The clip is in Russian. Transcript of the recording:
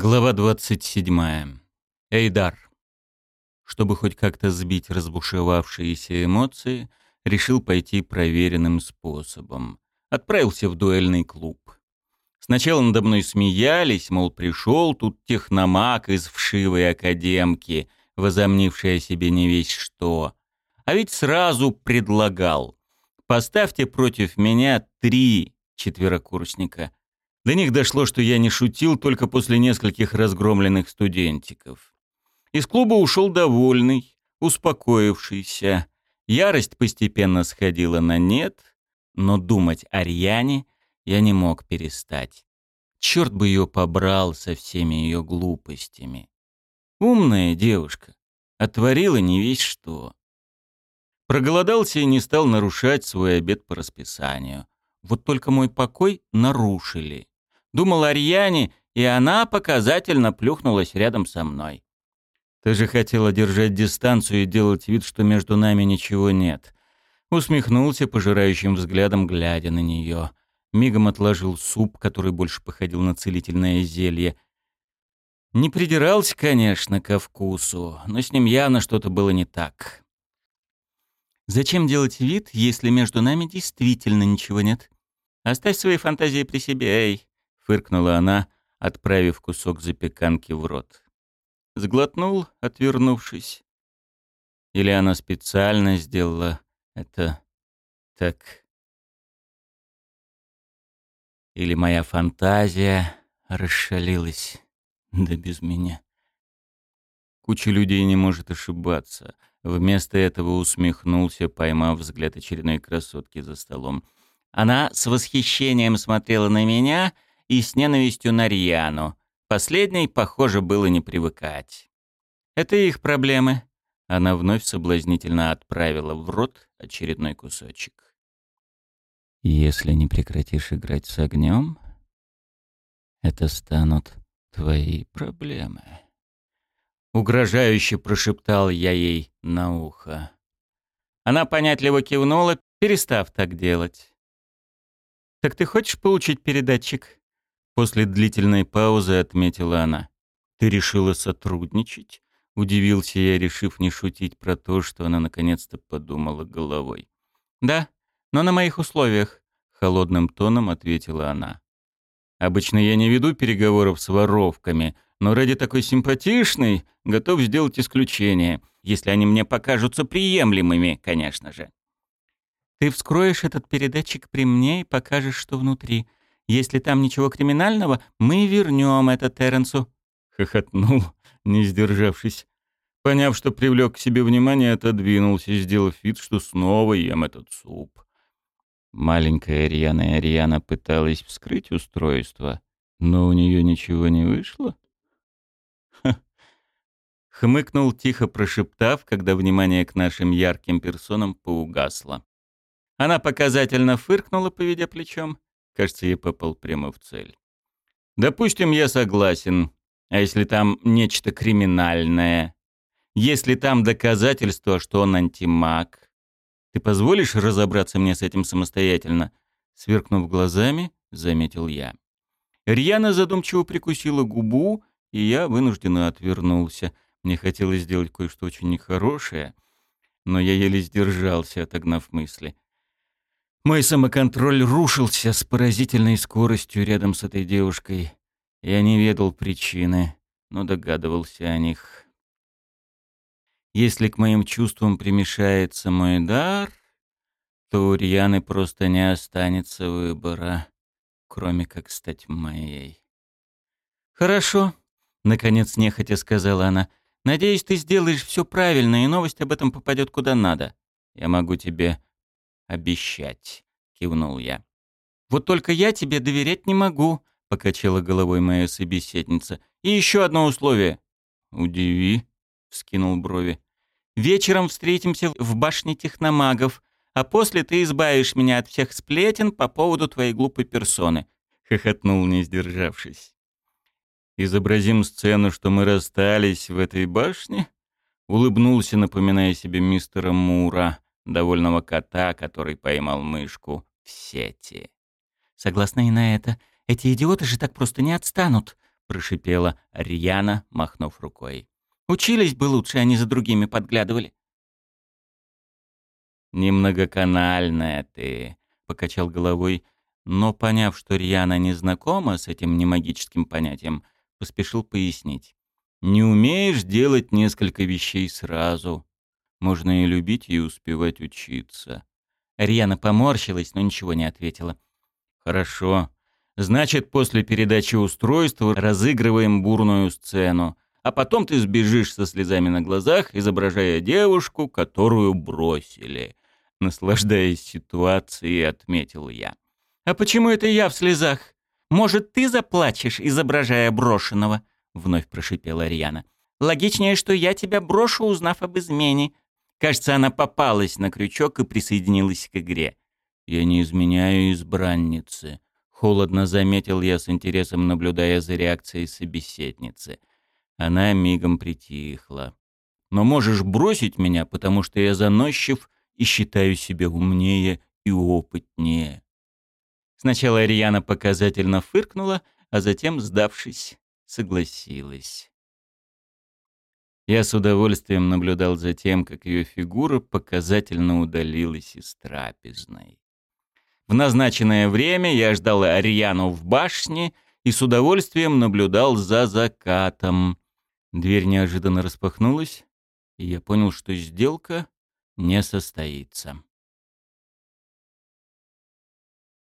Глава 27. Эйдар. Чтобы хоть как-то сбить разбушевавшиеся эмоции, решил пойти проверенным способом. Отправился в дуэльный клуб. Сначала надо мной смеялись, мол, пришел тут техномаг из вшивой академки, возомнивший о себе не весь что. А ведь сразу предлагал. Поставьте против меня три четверокурсника — до них дошло, что я не шутил только после нескольких разгромленных студентиков. Из клуба ушел довольный, успокоившийся. Ярость постепенно сходила на нет, но думать о Рьяне я не мог перестать. Черт бы ее побрал со всеми ее глупостями. Умная девушка. Отворила не весь что. Проголодался и не стал нарушать свой обед по расписанию. Вот только мой покой нарушили. Думал о Рьяне, и она показательно плюхнулась рядом со мной. Ты же хотела держать дистанцию и делать вид, что между нами ничего нет. Усмехнулся пожирающим взглядом, глядя на нее. Мигом отложил суп, который больше походил на целительное зелье. Не придирался, конечно, ко вкусу, но с ним явно что-то было не так. Зачем делать вид, если между нами действительно ничего нет? Оставь свои фантазии при себе, эй фыркнула она, отправив кусок запеканки в рот. Сглотнул, отвернувшись. Или она специально сделала это так. Или моя фантазия расшалилась, да без меня. Куча людей не может ошибаться. Вместо этого усмехнулся, поймав взгляд очередной красотки за столом. Она с восхищением смотрела на меня — и с ненавистью на Рьяну. Последней, похоже, было не привыкать. Это их проблемы. Она вновь соблазнительно отправила в рот очередной кусочек. Если не прекратишь играть с огнем, это станут твои проблемы. Угрожающе прошептал я ей на ухо. Она понятливо кивнула, перестав так делать. «Так ты хочешь получить передатчик?» После длительной паузы отметила она. «Ты решила сотрудничать?» Удивился я, решив не шутить про то, что она наконец-то подумала головой. «Да, но на моих условиях», — холодным тоном ответила она. «Обычно я не веду переговоров с воровками, но ради такой симпатичной готов сделать исключение, если они мне покажутся приемлемыми, конечно же». «Ты вскроешь этот передатчик при мне и покажешь, что внутри», если там ничего криминального, мы вернем это Терренсу». Хохотнул, не сдержавшись. Поняв, что привлек к себе внимание, отодвинулся, сделав вид, что снова ем этот суп. Маленькая Рьяна Ариана пыталась вскрыть устройство, но у нее ничего не вышло. Ха. Хмыкнул, тихо прошептав, когда внимание к нашим ярким персонам поугасло. Она показательно фыркнула, поведя плечом, Кажется, я попал прямо в цель. Допустим, я согласен. А если там нечто криминальное? Если там доказательство, что он антимаг? Ты позволишь разобраться мне с этим самостоятельно? Сверкнув глазами, заметил я. Рьяна задумчиво прикусила губу, и я вынужденно отвернулся. Мне хотелось сделать кое-что очень нехорошее, но я еле сдержался, отогнав мысли. Мой самоконтроль рушился с поразительной скоростью рядом с этой девушкой. Я не ведал причины, но догадывался о них. Если к моим чувствам примешается мой дар, то у Рьяны просто не останется выбора, кроме как стать моей. «Хорошо», — наконец нехотя сказала она. «Надеюсь, ты сделаешь все правильно, и новость об этом попадет куда надо. Я могу тебе обещать», — кивнул я. «Вот только я тебе доверять не могу», — покачала головой моя собеседница. «И еще одно условие». «Удиви», — вскинул брови. «Вечером встретимся в башне техномагов, а после ты избавишь меня от всех сплетен по поводу твоей глупой персоны», — хохотнул, не сдержавшись. «Изобразим сцену, что мы расстались в этой башне?» Улыбнулся, напоминая себе мистера Мура довольного кота, который поймал мышку в сети. Согласно и на это, эти идиоты же так просто не отстанут, прошипела Рьяна, махнув рукой. «Учились бы лучше, не за другими подглядывали». «Немногоканальная ты», — покачал головой, но, поняв, что Рьяна не знакома с этим немагическим понятием, поспешил пояснить. «Не умеешь делать несколько вещей сразу. Можно и любить, и успевать учиться». Рьяна поморщилась, но ничего не ответила. «Хорошо. Значит, после передачи устройства разыгрываем бурную сцену, а потом ты сбежишь со слезами на глазах, изображая девушку, которую бросили. Наслаждаясь ситуацией, отметил я. «А почему это я в слезах? Может, ты заплачешь, изображая брошенного?» Вновь прошипела Ариана. «Логичнее, что я тебя брошу, узнав об измене». Кажется, она попалась на крючок и присоединилась к игре. «Я не изменяю избранницы», Холодно заметил я с интересом, наблюдая за реакцией собеседницы. Она мигом притихла. «Но можешь бросить меня, потому что я заносчив и считаю себя умнее и опытнее». Сначала Ариана показательно фыркнула, а затем, сдавшись, согласилась. Я с удовольствием наблюдал за тем, как ее фигура показательно удалилась из трапезной. В назначенное время я ждал Ариану в башне и с удовольствием наблюдал за закатом. Дверь неожиданно распахнулась, и я понял, что сделка не состоится.